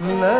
la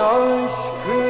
aşkın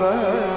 remember.